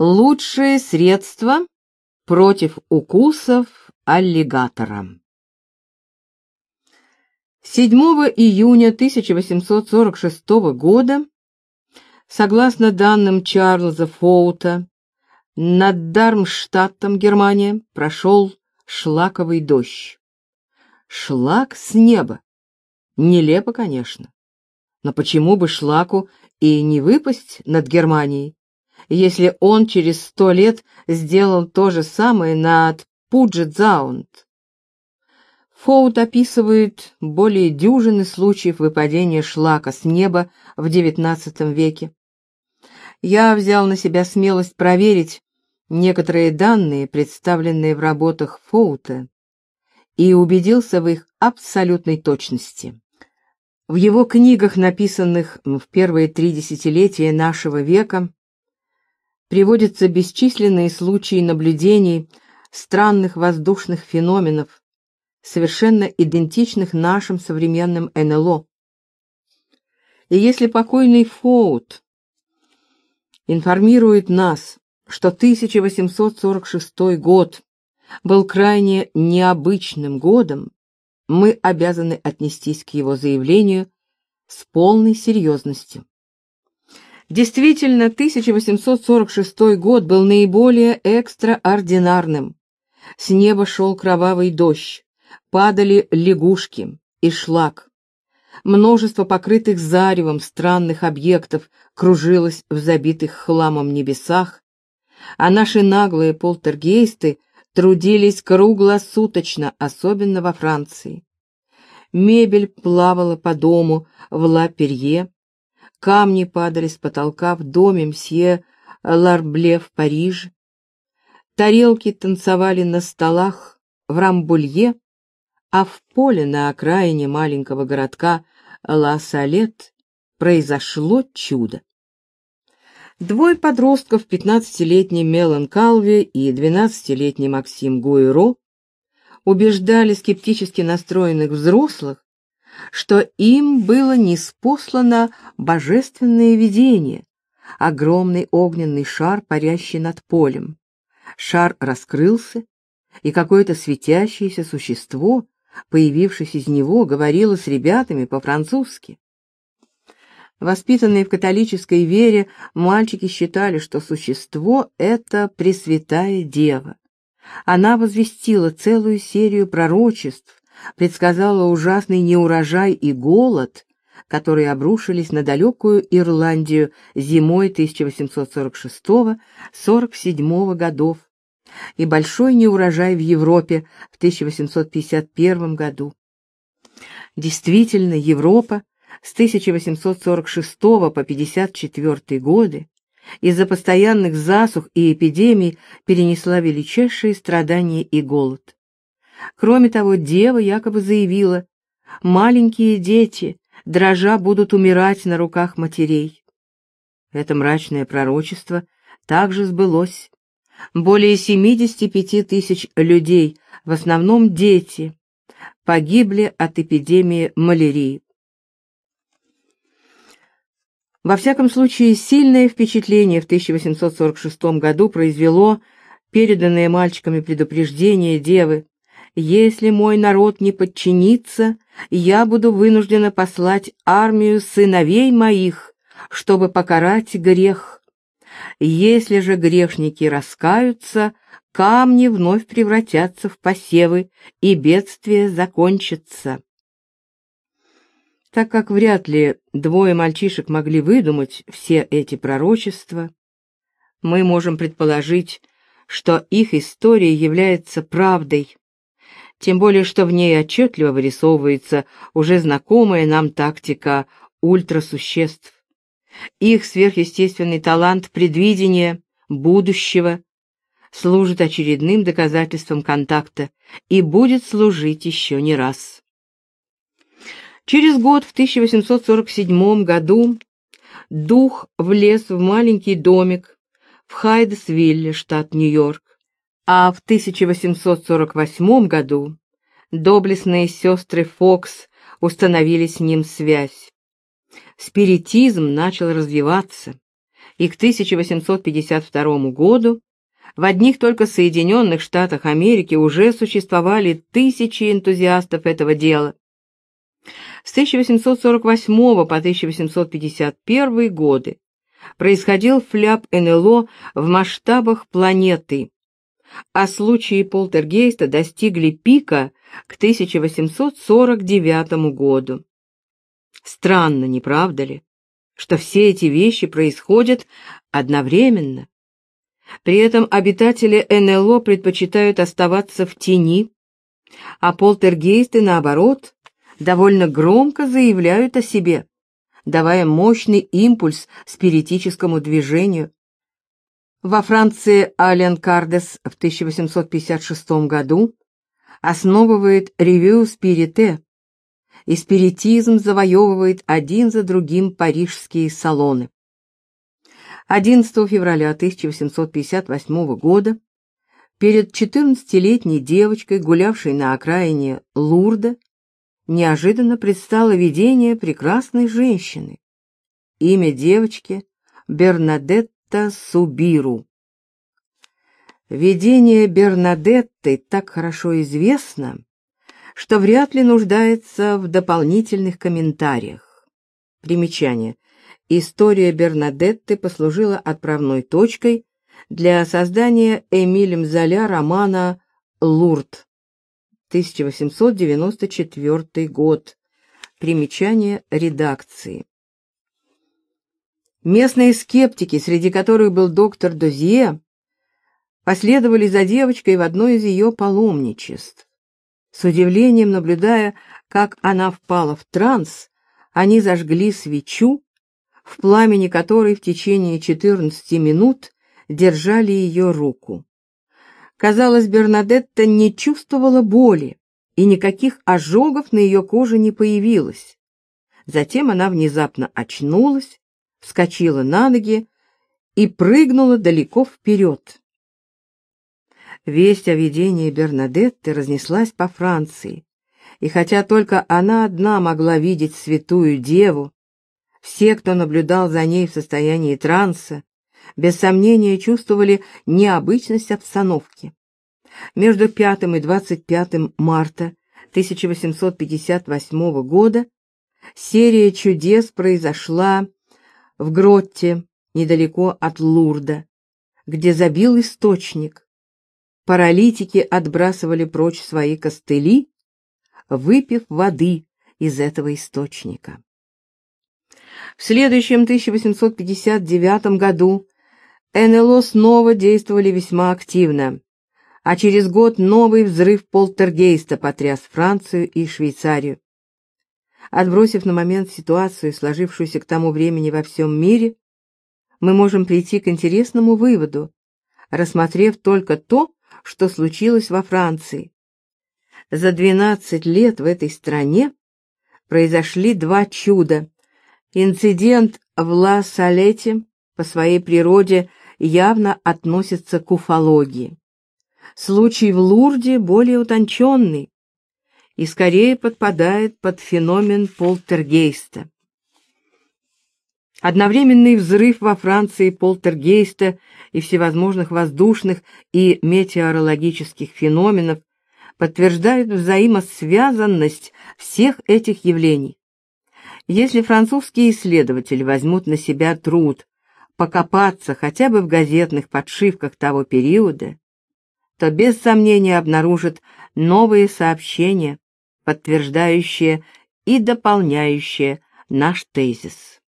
Лучшее средство против укусов аллигатора. 7 июня 1846 года, согласно данным Чарльза Фоута, над Дармштадтом, Германия, прошел шлаковый дождь. Шлак с неба. Нелепо, конечно. Но почему бы шлаку и не выпасть над Германией? Если он через сто лет сделал то же самое над Пуджет-Заунд. Фоут описывает более дюжины случаев выпадения шлака с неба в XIX веке. Я взял на себя смелость проверить некоторые данные, представленные в работах Фоута, и убедился в их абсолютной точности. В его книгах, написанных в первые три десятилетия нашего века, приводятся бесчисленные случаи наблюдений странных воздушных феноменов, совершенно идентичных нашим современным НЛО. И если покойный Фоут информирует нас, что 1846 год был крайне необычным годом, мы обязаны отнестись к его заявлению с полной серьезностью. Действительно, 1846 год был наиболее экстраординарным. С неба шел кровавый дождь, падали лягушки и шлак. Множество покрытых заревом странных объектов кружилось в забитых хламом небесах, а наши наглые полтергейсты трудились круглосуточно, особенно во Франции. Мебель плавала по дому в Ла-Перье, Камни падали с потолка в доме мсье Ларбле в Париже. Тарелки танцевали на столах в Рамбулье, а в поле на окраине маленького городка Ла-Салет произошло чудо. Двое подростков, 15-летний Мелан Калви и 12-летний Максим Гуэро, убеждали скептически настроенных взрослых, что им было неспослано божественное видение, огромный огненный шар, парящий над полем. Шар раскрылся, и какое-то светящееся существо, появившись из него, говорило с ребятами по-французски. Воспитанные в католической вере, мальчики считали, что существо — это Пресвятая Дева. Она возвестила целую серию пророчеств, предсказала ужасный неурожай и голод, которые обрушились на далекую Ирландию зимой 1846-47 годов, и большой неурожай в Европе в 1851 году. Действительно, Европа с 1846 по 54 годы из-за постоянных засух и эпидемий перенесла величайшие страдания и голод. Кроме того, дева якобы заявила, маленькие дети, дрожа, будут умирать на руках матерей. Это мрачное пророчество также сбылось. Более 75 тысяч людей, в основном дети, погибли от эпидемии малярии. Во всяком случае, сильное впечатление в 1846 году произвело переданное мальчиками предупреждение девы если мой народ не подчинится, я буду вынуждена послать армию сыновей моих, чтобы покарать грех. Если же грешники раскаются, камни вновь превратятся в посевы, и бедствие закончится. Так как вряд ли двое мальчишек могли выдумать все эти пророчества, мы можем предположить, что их история является правдой, тем более что в ней отчетливо вырисовывается уже знакомая нам тактика ультрасуществ. Их сверхъестественный талант предвидения будущего служит очередным доказательством контакта и будет служить еще не раз. Через год, в 1847 году, дух влез в маленький домик в Хайдесвилле, штат Нью-Йорк, а в 1848 году доблестные сестры Фокс установили с ним связь. Спиритизм начал развиваться, и к 1852 году в одних только Соединенных Штатах Америки уже существовали тысячи энтузиастов этого дела. С 1848 по 1851 годы происходил фляп НЛО в масштабах планеты, а случаи полтергейста достигли пика к 1849 году. Странно, не правда ли, что все эти вещи происходят одновременно? При этом обитатели НЛО предпочитают оставаться в тени, а полтергейсты, наоборот, довольно громко заявляют о себе, давая мощный импульс спиритическому движению. Во Франции Ален Кардес в 1856 году основывает ревю спирите, и спиритизм завоевывает один за другим парижские салоны. 11 февраля 1858 года перед 14-летней девочкой, гулявшей на окраине Лурда, неожиданно предстало видение прекрасной женщины. Имя девочки — Бернадетта Субиру. Видение Бернадетты так хорошо известно, что вряд ли нуждается в дополнительных комментариях. Примечание. История Бернадетты послужила отправной точкой для создания Эмилем Золя романа «Лурд» 1894 год. Примечание редакции. Местные скептики, среди которых был доктор Дозье, последовали за девочкой в одно из ее паломничеств. С удивлением наблюдая, как она впала в транс, они зажгли свечу в пламени которой в течение 14 минут держали ее руку. Казалось, Бернадетта не чувствовала боли, и никаких ожогов на ее коже не появилось. Затем она внезапно очнулась, вскочила на ноги и прыгнула далеко вперед. Весть о видении Бернадетты разнеслась по Франции, и хотя только она одна могла видеть святую деву, все, кто наблюдал за ней в состоянии транса, без сомнения чувствовали необычность обстановки. Между 5 и 25 марта 1858 года серия чудес произошла в Гротте, недалеко от Лурда, где забил источник. Паралитики отбрасывали прочь свои костыли, выпив воды из этого источника. В следующем 1859 году НЛО снова действовали весьма активно, а через год новый взрыв полтергейста потряс Францию и Швейцарию. Отбросив на момент ситуацию, сложившуюся к тому времени во всем мире, мы можем прийти к интересному выводу, рассмотрев только то, что случилось во Франции. За 12 лет в этой стране произошли два чуда, Инцидент в Ла-Салете по своей природе явно относится к уфологии. Случай в Лурде более утонченный и скорее подпадает под феномен полтергейста. Одновременный взрыв во Франции полтергейста и всевозможных воздушных и метеорологических феноменов подтверждают взаимосвязанность всех этих явлений. Если французские исследователи возьмут на себя труд покопаться хотя бы в газетных подшивках того периода, то без сомнения обнаружат новые сообщения, подтверждающие и дополняющие наш тезис.